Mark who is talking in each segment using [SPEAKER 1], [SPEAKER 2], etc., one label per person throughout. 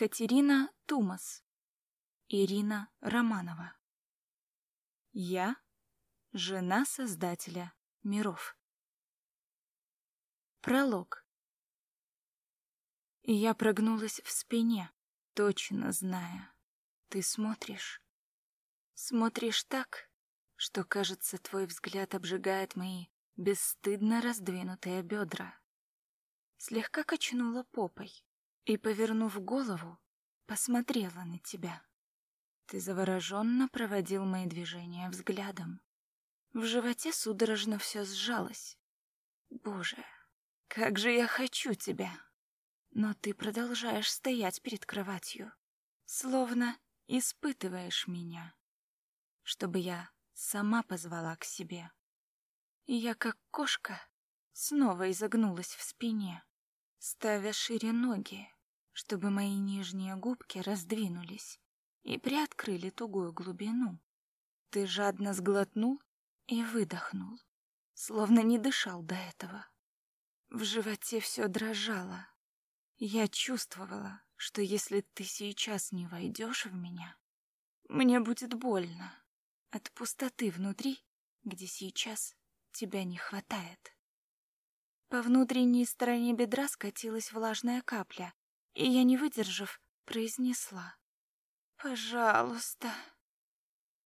[SPEAKER 1] Катерина Тумас. Ирина Романова. Я — жена Создателя миров. Пролог. И я прогнулась в спине, точно зная. Ты смотришь. Смотришь так, что, кажется, твой взгляд обжигает мои бесстыдно раздвинутые бедра. Слегка качнула попой и, повернув голову, посмотрела на тебя. Ты завороженно проводил мои движения взглядом. В животе судорожно все сжалось. Боже, как же я хочу тебя! Но ты продолжаешь стоять перед кроватью, словно испытываешь меня, чтобы я сама позвала к себе. И я, как кошка, снова изогнулась в спине, ставя шире ноги, чтобы мои нижние губки раздвинулись и приоткрыли тугую глубину. Ты жадно сглотнул и выдохнул, словно не дышал до этого. В животе все дрожало. Я чувствовала, что если ты сейчас не войдешь в меня, мне будет больно от пустоты внутри, где сейчас тебя не хватает. По внутренней стороне бедра скатилась влажная капля, и я, не выдержав, произнесла. «Пожалуйста».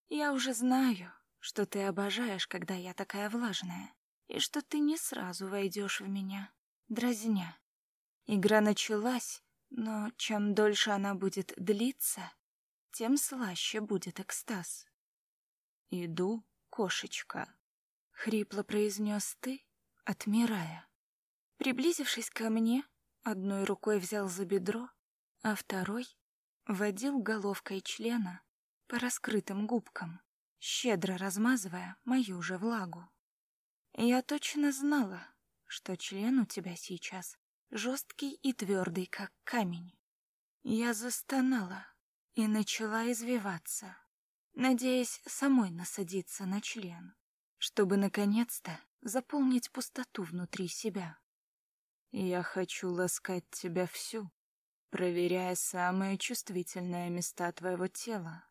[SPEAKER 1] Я уже знаю, что ты обожаешь, когда я такая влажная, и что ты не сразу войдешь в меня, дразня. Игра началась, но чем дольше она будет длиться, тем слаще будет экстаз. «Иду, кошечка», — хрипло произнес ты, отмирая. Приблизившись ко мне, Одной рукой взял за бедро, а второй водил головкой члена по раскрытым губкам, щедро размазывая мою же влагу. Я точно знала, что член у тебя сейчас жесткий и твердый, как камень. Я застонала и начала извиваться, надеясь самой насадиться на член, чтобы наконец-то заполнить пустоту внутри себя. Я хочу ласкать тебя всю, проверяя самые чувствительные места твоего тела.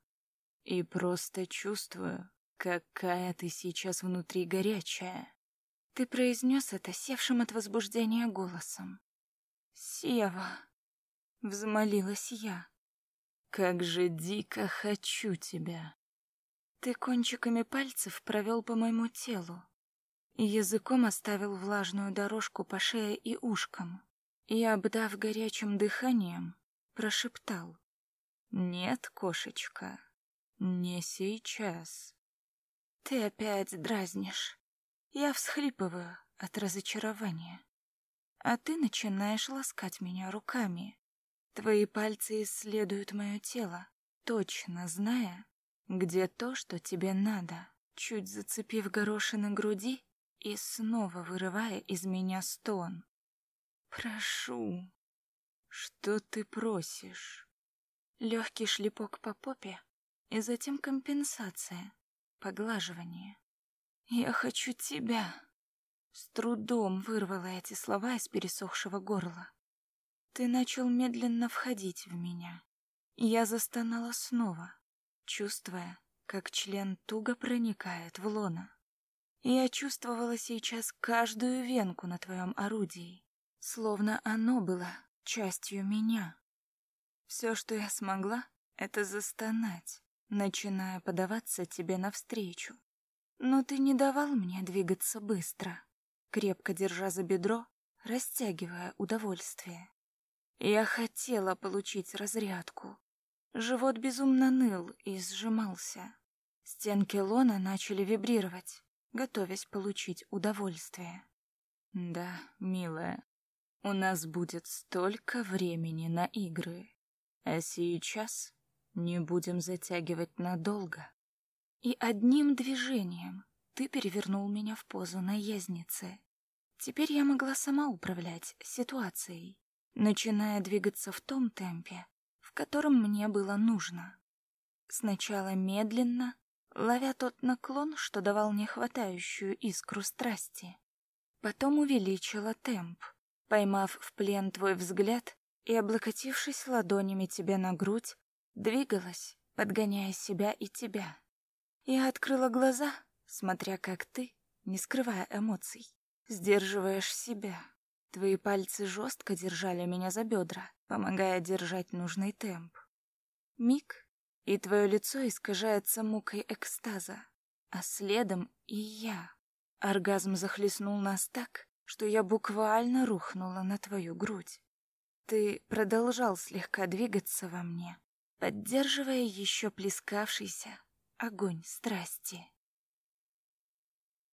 [SPEAKER 1] И просто чувствую, какая ты сейчас внутри горячая. Ты произнес это севшим от возбуждения голосом. «Сева!» — взмолилась я. «Как же дико хочу тебя!» Ты кончиками пальцев провел по моему телу, языком оставил влажную дорожку по шее и ушкам, и, обдав горячим дыханием, прошептал. «Нет, кошечка, не сейчас». «Ты опять дразнишь. Я всхлипываю от разочарования. А ты начинаешь ласкать меня руками. Твои пальцы исследуют мое тело, точно зная, где то, что тебе надо. Чуть зацепив горошины груди, и снова вырывая из меня стон. «Прошу». «Что ты просишь?» Легкий шлепок по попе и затем компенсация, поглаживание. «Я хочу тебя». С трудом вырвала эти слова из пересохшего горла. Ты начал медленно входить в меня. Я застонала снова, чувствуя, как член туго проникает в лоно. Я чувствовала сейчас каждую венку на твоем орудии, словно оно было частью меня. Все, что я смогла, это застонать, начиная подаваться тебе навстречу. Но ты не давал мне двигаться быстро, крепко держа за бедро, растягивая удовольствие. Я хотела получить разрядку. Живот безумно ныл и сжимался. Стенки лона начали вибрировать готовясь получить удовольствие. Да, милая, у нас будет столько времени на игры, а сейчас не будем затягивать надолго. И одним движением ты перевернул меня в позу наездницы. Теперь я могла сама управлять ситуацией, начиная двигаться в том темпе, в котором мне было нужно. Сначала медленно, ловя тот наклон, что давал мне хватающую искру страсти. Потом увеличила темп, поймав в плен твой взгляд и, облокотившись ладонями тебе на грудь, двигалась, подгоняя себя и тебя. Я открыла глаза, смотря как ты, не скрывая эмоций, сдерживаешь себя. Твои пальцы жестко держали меня за бедра, помогая держать нужный темп. Миг, и твое лицо искажается мукой экстаза, а следом и я. Оргазм захлестнул нас так, что я буквально рухнула на твою грудь. Ты продолжал слегка двигаться во мне, поддерживая еще плескавшийся огонь страсти.